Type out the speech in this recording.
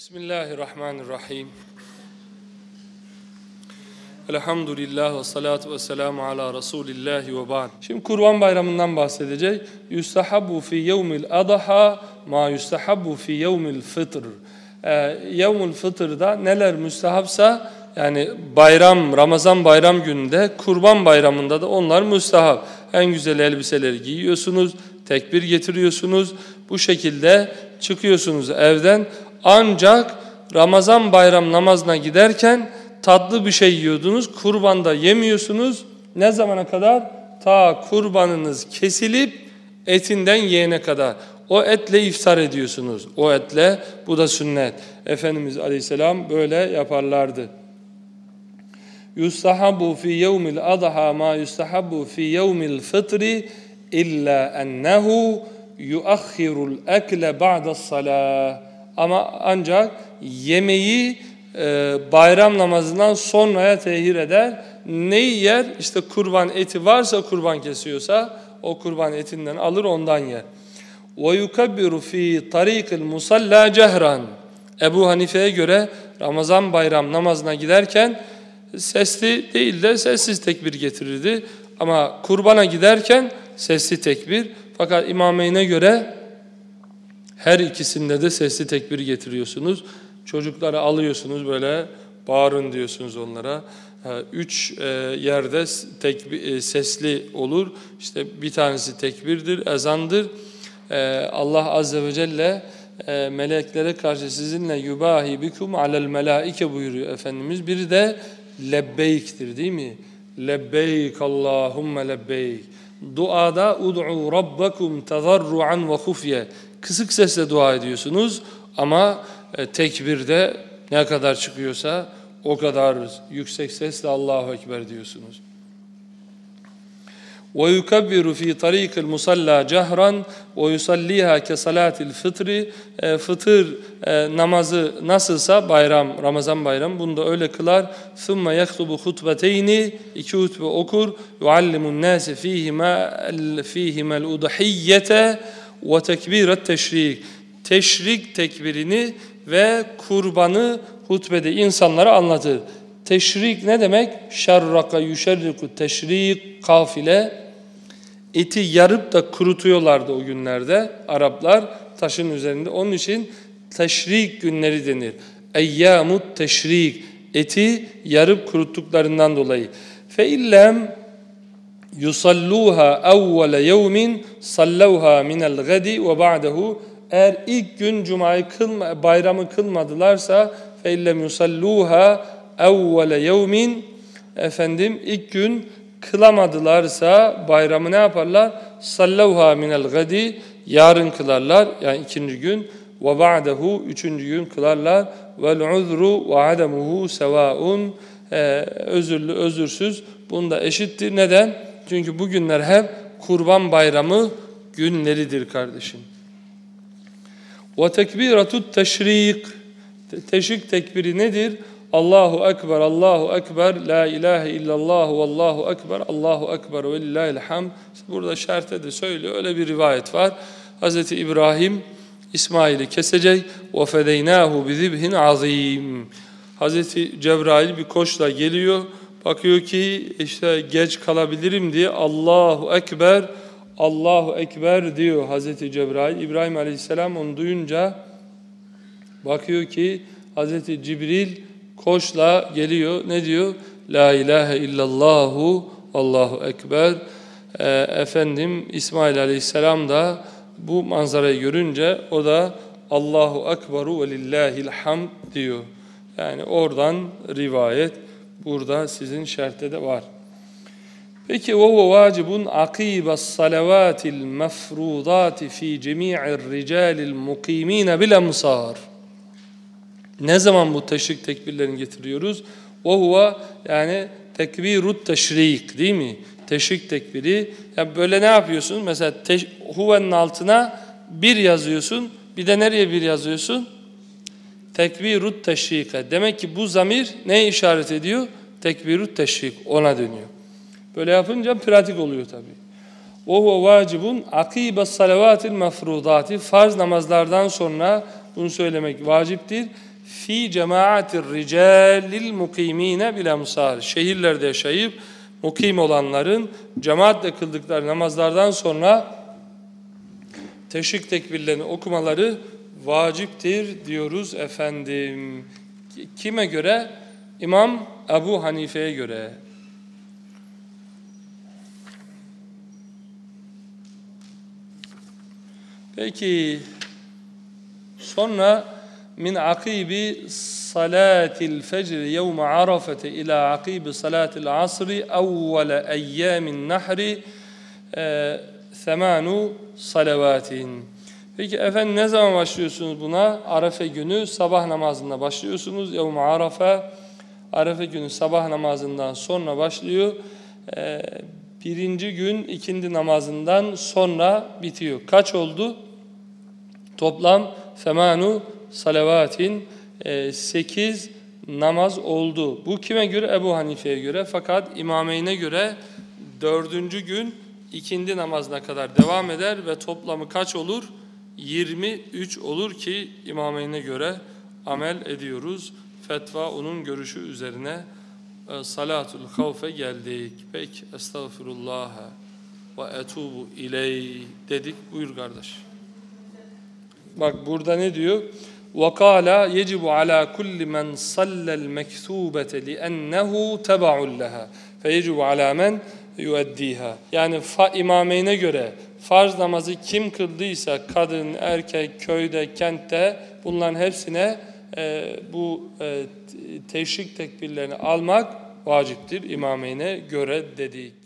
Bismillahirrahmanirrahim. Elhamdülillah ve salatu ve selamu ala Resulillahi ve ba'd. Şimdi Kurban Bayramı'ndan bahsedecek. Yustahabu fi yevmil adha ma yustahabu fi yevmil fıtr. Ee, yevmil fıtrda neler müstehapsa yani bayram, Ramazan bayram gününde, Kurban Bayramı'nda da onlar müstehap. En güzel elbiseleri giyiyorsunuz, tekbir getiriyorsunuz. Bu şekilde çıkıyorsunuz evden. Ancak Ramazan bayram namazına giderken tatlı bir şey yiyordunuz. Kurbanda yemiyorsunuz. Ne zamana kadar? Ta kurbanınız kesilip etinden yiyene kadar. O etle iftar ediyorsunuz. O etle bu da sünnet. Efendimiz Aleyhisselam böyle yaparlardı. Yustahabu fi yevmil adha ma yustahabu fi yevmil fıtri illa ennehu yuakhirul ekle ba'da salah. Ama ancak yemeği e, bayram namazından sonraya tehir eder. Neyi yer? İşte kurban eti varsa kurban kesiyorsa o kurban etinden alır ondan yer. وَيُكَبِّرُ ف۪ي طَر۪يقِ الْمُسَلَّى cehran. Ebu Hanife'ye göre Ramazan bayram namazına giderken sesli değil de sessiz tekbir getirirdi. Ama kurbana giderken sesli tekbir. Fakat İmameyn'e göre her ikisinde de sesli tekbir getiriyorsunuz. Çocukları alıyorsunuz böyle bağırın diyorsunuz onlara. Üç e, yerde tekbir, e, sesli olur. İşte bir tanesi tekbirdir, ezandır. E, Allah Azze ve Celle meleklere karşı sizinle yubahi bikum alel melaike buyuruyor Efendimiz. Biri de lebbeyktir değil mi? Lebbeyk Allahümme lebbeyk. Duada ud'u rabbakum tazarruan ve hufye. Kısık sesle dua ediyorsunuz ama e, tekbirde ne kadar çıkıyorsa o kadar yüksek sesle Allahu Ekber diyorsunuz. ويكبر في طريق المصلى جهرا ويصليها كصلاة الفطر fıtır e, namazı nasılsa bayram Ramazan bayram bunu da öyle kılar ثُمَّ يَخْطُبُ خُطْبَتَيْنِ iki hutbe okur يُعَلِّمُ النَّاسِ ف۪يهِمَا ف۪يهِمَا الْاُضَحِيَّةَ وَتَكْبِيرَ teşrik teşrik tekbirini ve kurbanı hutbede insanlara anlatır. Teşrik ne demek? Şerraka yuşerriku teşrik kafile eti yarıp da kurutuyorlardı o günlerde Araplar taşın üzerinde. Onun için teşrik günleri denir. Eyyamut teşrik eti yarıp kuruttuklarından dolayı. Fe illem yusalluha evvele yevmin sallevha minel gadi ve ba'dehu eğer ilk gün cumayı kılma, bayramı kılmadılarsa fe illem yusalluha evvele yevmin efendim ilk gün kılamadılarsa bayramı ne yaparlar? Sallevha minel gadi yarın kılarlar yani ikinci gün ve ba'dehu üçüncü gün kılarlar vel uzru ve ademuhu sevaun özürlü özürsüz bunda eşittir. Neden? Çünkü bu günler hep kurban bayramı günleridir kardeşim. Ve tekbiratut teşrik teşrik tekbiri nedir? Allahu Ekber, Allahu Ekber, La ilahe illallah, Allahu Ekber, Allahu Ekber ve lillahil hamd. Burada şerhte de söylüyor, öyle bir rivayet var. Hz. İbrahim İsmail'i kesecek. وَفَدَيْنَاهُ بِذِبْهٍ azim. Hz. Cebrail bir koçla geliyor. Bakıyor ki işte geç kalabilirim diye Allahu Ekber, Allahu Ekber diyor Hz. Cebrail. İbrahim Aleyhisselam onu duyunca bakıyor ki Hz. Cibril koçla geliyor. Ne diyor? La ilahe illallahu Allahu Ekber. E, efendim İsmail Aleyhisselam da bu manzarayı görünce o da Allahu Ekberu ve lillahil hamd diyor. Yani oradan rivayet burada sizin şerhte de var. Peki huve vacibun akibas salavatil mefrudati fi cemi'ir ricalil mukimin bil emsar. Ne zaman bu teşrik tekbirlerini getiriyoruz? O huve yani tekbirut teşrik değil mi? Teşrik tekbiri. Yani böyle ne yapıyorsun? Mesela huvenin altına bir yazıyorsun. Bir de nereye bir yazıyorsun? Tekbirut teşrike. Demek ki bu zamir ne işaret ediyor? Tekbirut teşrik. Ona dönüyor. Böyle yapınca pratik oluyor tabii. Huve vacibun akibe salavatil mefrudati. Farz namazlardan sonra bunu söylemek vaciptir. Fi cemaatir ricalil mukimine bile musar. Şehirlerde yaşayıp mukim olanların cemaatle kıldıkları namazlardan sonra teşrik tekbirlerini okumaları vaciptir diyoruz efendim. Kime göre? İmam Ebu Hanife'ye göre. Peki sonra min akibi salatil fecr yevme arafete ila akibi salatil asri evvele eyyamin nahri semanu salavatin. Peki efendim ne zaman başlıyorsunuz buna? Arefe günü sabah namazında başlıyorsunuz. Yevme Arafe, Arefe günü sabah namazından sonra başlıyor. Ee, birinci gün ikindi namazından sonra bitiyor. Kaç oldu? Toplam semanu salavatin e, sekiz namaz oldu. Bu kime göre? Ebu Hanife'ye göre. Fakat imameyne göre dördüncü gün ikindi namazına kadar devam eder ve toplamı kaç olur? 23 olur ki imameyne göre amel ediyoruz. Fetva onun görüşü üzerine e, salatul havfe geldik. Peki estağfirullah ve etubu iley dedik. Buyur kardeş. Bak burada ne diyor? وَقَالَ يَجِبُ عَلَى كُلِّ مَنْ صَلَّ الْمَكْثُوبَةَ لِأَنَّهُ تَبَعٌ لَهَا فَيَجِبُ عَلَى مَنْ يُؤَدِّيهَا Yani fa imameyne göre farz namazı kim kıldıysa kadın, erkek, köyde, kentte bunların hepsine e, bu e, teşrik tekbirlerini almak vaciptir imameyne göre dedik.